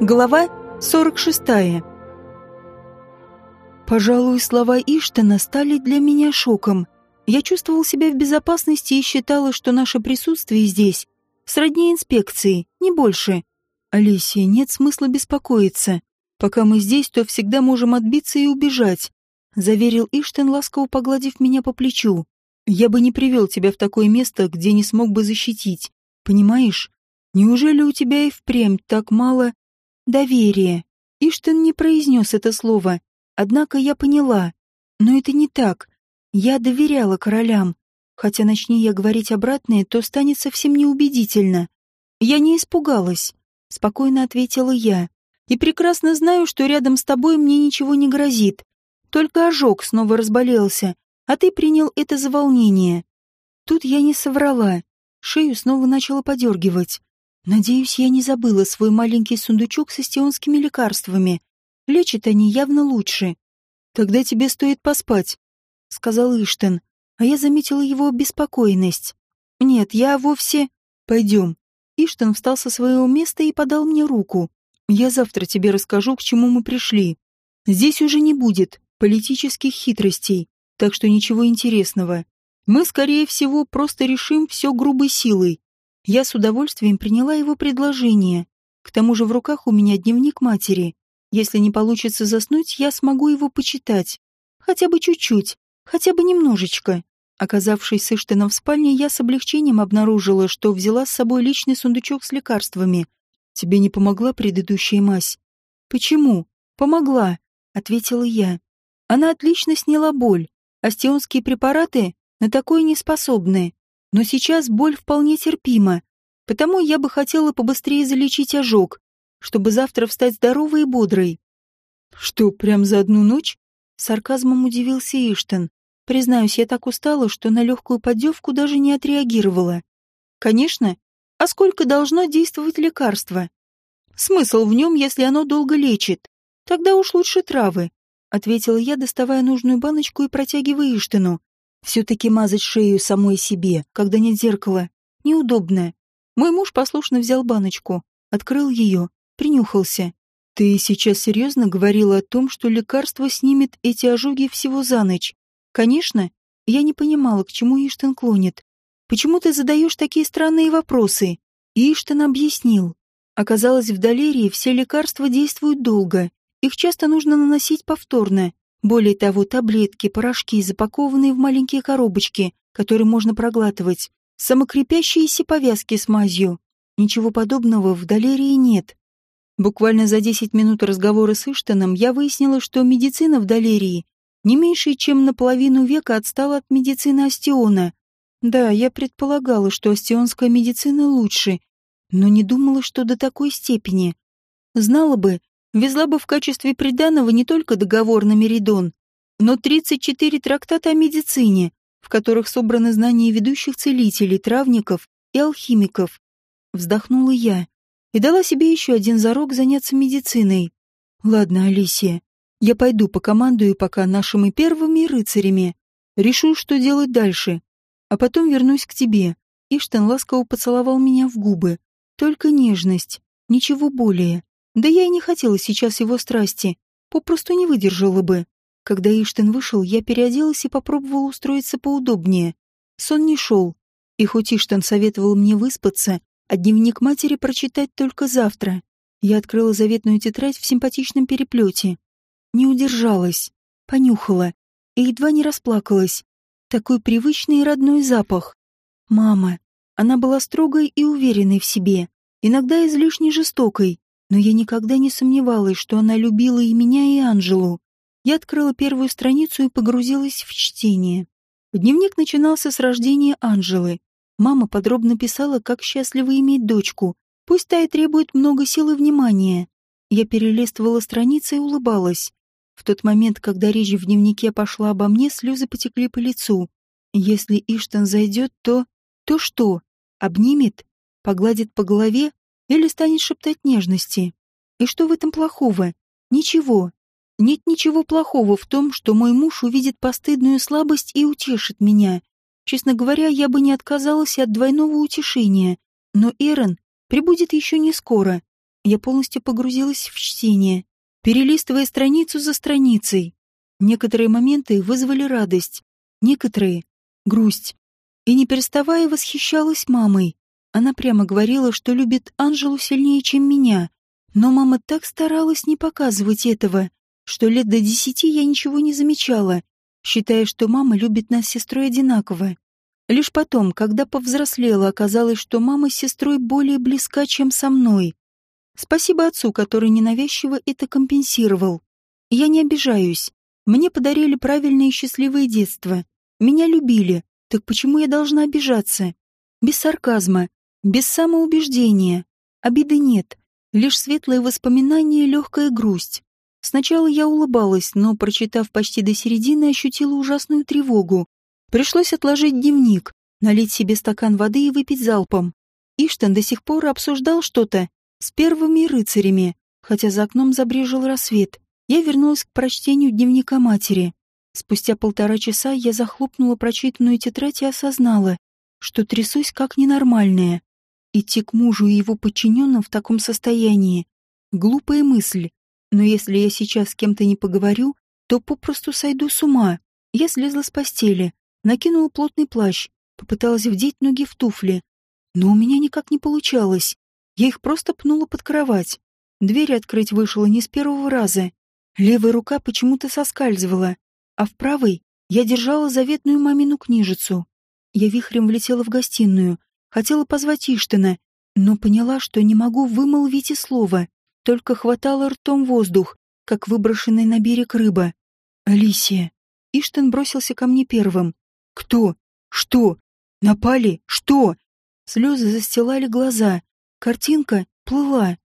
Глава 46. Пожалуй, слова Иштана стали для меня шоком. Я чувствовал себя в безопасности и считала, что наше присутствие здесь сродни инспекции, не больше. Алисия, нет смысла беспокоиться. Пока мы здесь, то всегда можем отбиться и убежать, заверил Иштен, ласково погладив меня по плечу. Я бы не привел тебя в такое место, где не смог бы защитить. Понимаешь? Неужели у тебя и впрямь так мало Доверие. Иштен не произнес это слово, однако я поняла. Но это не так. Я доверяла королям. Хотя начни я говорить обратное, то станет совсем неубедительно. Я не испугалась, спокойно ответила я. И прекрасно знаю, что рядом с тобой мне ничего не грозит. Только ожог снова разболелся, а ты принял это за волнение. Тут я не соврала. Шею снова начала подергивать. Надеюсь, я не забыла свой маленький сундучок с эстионскими лекарствами. Лечат они явно лучше. Тогда тебе стоит поспать, — сказал Иштен, а я заметила его беспокойность. Нет, я вовсе... Пойдем. Иштен встал со своего места и подал мне руку. Я завтра тебе расскажу, к чему мы пришли. Здесь уже не будет политических хитростей, так что ничего интересного. Мы, скорее всего, просто решим все грубой силой. Я с удовольствием приняла его предложение. К тому же в руках у меня дневник матери. Если не получится заснуть, я смогу его почитать. Хотя бы чуть-чуть, хотя бы немножечко. Оказавшись с Иштеном в спальне, я с облегчением обнаружила, что взяла с собой личный сундучок с лекарствами. «Тебе не помогла предыдущая мазь?» «Почему?» «Помогла», — ответила я. «Она отлично сняла боль. Астионские препараты на такое не способны но сейчас боль вполне терпима, потому я бы хотела побыстрее залечить ожог, чтобы завтра встать здоровой и бодрой. Что, прям за одну ночь? Сарказмом удивился Иштен. Признаюсь, я так устала, что на легкую поддевку даже не отреагировала. Конечно. А сколько должно действовать лекарство? Смысл в нем, если оно долго лечит? Тогда уж лучше травы, ответила я, доставая нужную баночку и протягивая Иштену. Все-таки мазать шею самой себе, когда нет зеркала, неудобно. Мой муж послушно взял баночку, открыл ее, принюхался. «Ты сейчас серьезно говорила о том, что лекарство снимет эти ожоги всего за ночь?» «Конечно. Я не понимала, к чему Иштен клонит. Почему ты задаешь такие странные вопросы?» Иштен объяснил. Оказалось, в Долерии все лекарства действуют долго. Их часто нужно наносить повторно, более того, таблетки, порошки, запакованные в маленькие коробочки, которые можно проглатывать, самокрепящиеся повязки с мазью. Ничего подобного в Долерии нет. Буквально за 10 минут разговора с Иштоном я выяснила, что медицина в Долерии не меньше, чем на половину века отстала от медицины Астиона. Да, я предполагала, что астионская медицина лучше, но не думала, что до такой степени. Знала бы, везла бы в качестве приданого не только договор на Меридон, но 34 трактата о медицине, в которых собраны знания ведущих целителей, травников и алхимиков. Вздохнула я и дала себе еще один зарок заняться медициной. Ладно, Алисия, я пойду по командую пока нашими первыми рыцарями. Решу, что делать дальше, а потом вернусь к тебе. Иштен ласково поцеловал меня в губы. Только нежность, ничего более. Да я и не хотела сейчас его страсти, попросту не выдержала бы. Когда Иштен вышел, я переоделась и попробовала устроиться поудобнее. Сон не шел, и хоть Иштен советовал мне выспаться, а дневник матери прочитать только завтра, я открыла заветную тетрадь в симпатичном переплете. Не удержалась, понюхала и едва не расплакалась. Такой привычный и родной запах. Мама. Она была строгой и уверенной в себе, иногда излишне жестокой, но я никогда не сомневалась, что она любила и меня, и Анжелу. Я открыла первую страницу и погрузилась в чтение. Дневник начинался с рождения Анжелы. Мама подробно писала, как счастливо иметь дочку, пусть та и требует много сил и внимания. Я перелистывала страницы и улыбалась. В тот момент, когда речь в дневнике пошла обо мне, слезы потекли по лицу. Если Иштан зайдет, то... То что? Обнимет? Погладит по голове? Или станет шептать нежности. И что в этом плохого? Ничего. Нет ничего плохого в том, что мой муж увидит постыдную слабость и утешит меня. Честно говоря, я бы не отказалась от двойного утешения. Но Эрон прибудет еще не скоро. Я полностью погрузилась в чтение, перелистывая страницу за страницей. Некоторые моменты вызвали радость, некоторые — грусть. И не переставая восхищалась мамой. Она прямо говорила, что любит Анжелу сильнее, чем меня. Но мама так старалась не показывать этого, что лет до десяти я ничего не замечала, считая, что мама любит нас с сестрой одинаково. Лишь потом, когда повзрослела, оказалось, что мама с сестрой более близка, чем со мной. Спасибо отцу, который ненавязчиво это компенсировал. Я не обижаюсь. Мне подарили правильное и счастливое детство. Меня любили. Так почему я должна обижаться? Без сарказма, без самоубеждения. Обиды нет. Лишь светлые воспоминания и легкая грусть. Сначала я улыбалась, но, прочитав почти до середины, ощутила ужасную тревогу. Пришлось отложить дневник, налить себе стакан воды и выпить залпом. Иштан до сих пор обсуждал что-то с первыми рыцарями, хотя за окном забрежил рассвет. Я вернулась к прочтению дневника матери. Спустя полтора часа я захлопнула прочитанную тетрадь и осознала, что трясусь как ненормальная. Идти к мужу и его подчиненным в таком состоянии — глупая мысль. Но если я сейчас с кем-то не поговорю, то попросту сойду с ума. Я слезла с постели, накинула плотный плащ, попыталась вдеть ноги в туфли. Но у меня никак не получалось. Я их просто пнула под кровать. Дверь открыть вышла не с первого раза. Левая рука почему-то соскальзывала, а в правой я держала заветную мамину книжицу. Я вихрем влетела в гостиную, хотела позвать Иштина, но поняла, что не могу вымолвить и слова, только хватала ртом воздух, как выброшенная на берег рыба. «Алисия!» Иштин бросился ко мне первым. Кто? Что? Напали? Что? Слезы застилали глаза. Картинка плыла.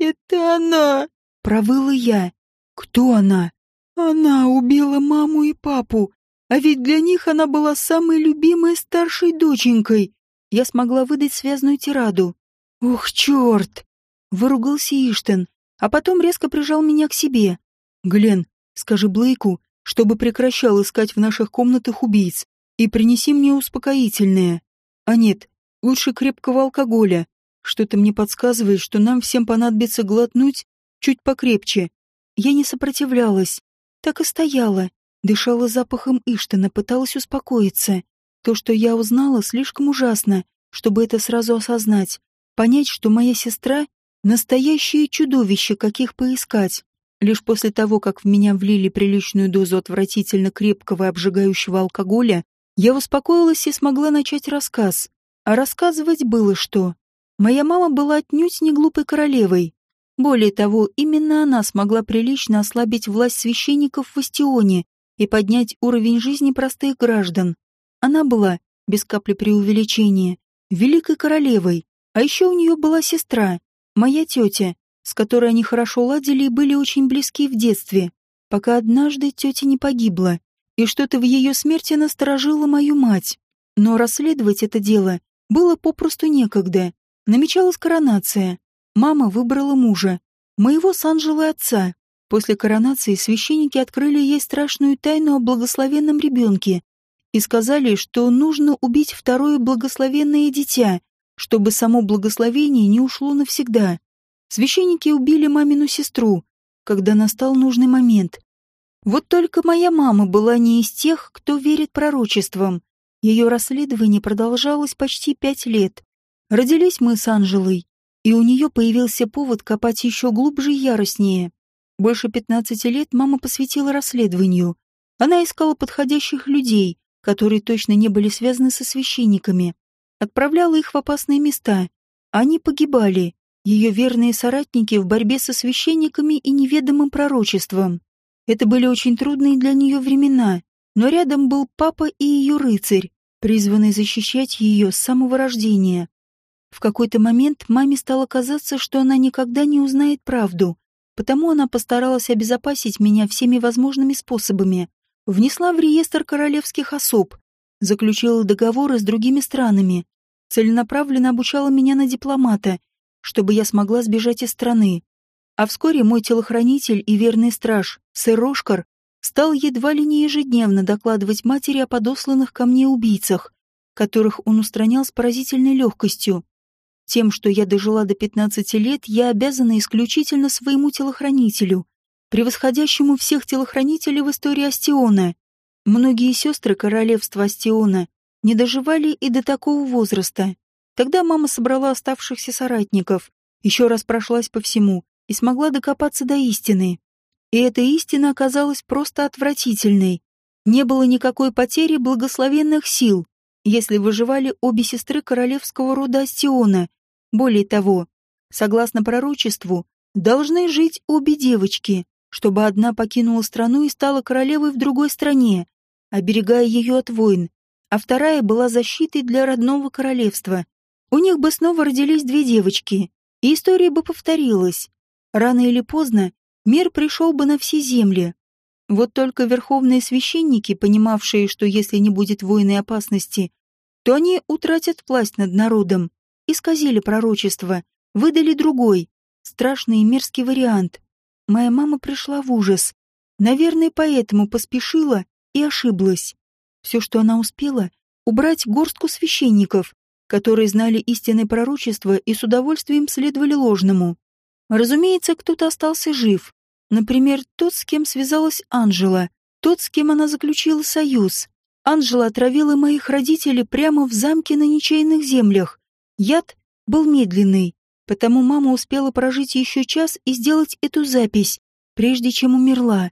«Это она!» — провыла я. «Кто она?» «Она убила маму и папу, а ведь для них она была самой любимой старшей доченькой». Я смогла выдать связную тираду. «Ух, черт!» — выругался Иштен, а потом резко прижал меня к себе. «Глен, скажи Блейку, чтобы прекращал искать в наших комнатах убийц и принеси мне успокоительное. А нет, лучше крепкого алкоголя. Что-то мне подсказывает, что нам всем понадобится глотнуть чуть покрепче. Я не сопротивлялась. Так и стояла, дышала запахом Иштана, пыталась успокоиться. То, что я узнала, слишком ужасно, чтобы это сразу осознать. Понять, что моя сестра — настоящее чудовище, каких поискать. Лишь после того, как в меня влили приличную дозу отвратительно крепкого и обжигающего алкоголя, я успокоилась и смогла начать рассказ. А рассказывать было что. Моя мама была отнюдь не глупой королевой. Более того, именно она смогла прилично ослабить власть священников в Вастионе и поднять уровень жизни простых граждан. Она была, без капли преувеличения, великой королевой, а еще у нее была сестра, моя тетя, с которой они хорошо ладили и были очень близки в детстве, пока однажды тетя не погибла и что-то в ее смерти насторожило мою мать. Но расследовать это дело было попросту некогда. Намечалась коронация. Мама выбрала мужа, моего с Анжелой отца. После коронации священники открыли ей страшную тайну о благословенном ребенке и сказали, что нужно убить второе благословенное дитя, чтобы само благословение не ушло навсегда. Священники убили мамину сестру, когда настал нужный момент. Вот только моя мама была не из тех, кто верит пророчествам. Ее расследование продолжалось почти пять лет. Родились мы с Анжелой, и у нее появился повод копать еще глубже и яростнее. Больше пятнадцати лет мама посвятила расследованию. Она искала подходящих людей, которые точно не были связаны со священниками. Отправляла их в опасные места. Они погибали, ее верные соратники в борьбе со священниками и неведомым пророчеством. Это были очень трудные для нее времена, но рядом был папа и ее рыцарь, призванный защищать ее с самого рождения. В какой-то момент маме стало казаться, что она никогда не узнает правду, потому она постаралась обезопасить меня всеми возможными способами. Внесла в реестр королевских особ, заключила договоры с другими странами, целенаправленно обучала меня на дипломата, чтобы я смогла сбежать из страны. А вскоре мой телохранитель и верный страж, сэр Рошкар, стал едва ли не ежедневно докладывать матери о подосланных ко мне убийцах, которых он устранял с поразительной легкостью. Тем, что я дожила до 15 лет, я обязана исключительно своему телохранителю, превосходящему всех телохранителей в истории Астиона. Многие сестры королевства Астиона не доживали и до такого возраста. Тогда мама собрала оставшихся соратников, еще раз прошлась по всему и смогла докопаться до истины. И эта истина оказалась просто отвратительной. Не было никакой потери благословенных сил, если выживали обе сестры королевского рода Астиона. Более того, согласно пророчеству, должны жить обе девочки, чтобы одна покинула страну и стала королевой в другой стране, оберегая ее от войн, а вторая была защитой для родного королевства. У них бы снова родились две девочки, и история бы повторилась. Рано или поздно мир пришел бы на все земли. Вот только верховные священники, понимавшие, что если не будет войны и опасности, то они утратят власть над народом, исказили пророчество, выдали другой, страшный и мерзкий вариант. Моя мама пришла в ужас. Наверное, поэтому поспешила и ошиблась. Все, что она успела, убрать горстку священников, которые знали истинное пророчество и с удовольствием следовали ложному. Разумеется, кто-то остался жив. Например, тот, с кем связалась Анжела, тот, с кем она заключила союз. Анжела отравила моих родителей прямо в замке на ничейных землях. Яд был медленный, потому мама успела прожить еще час и сделать эту запись, прежде чем умерла.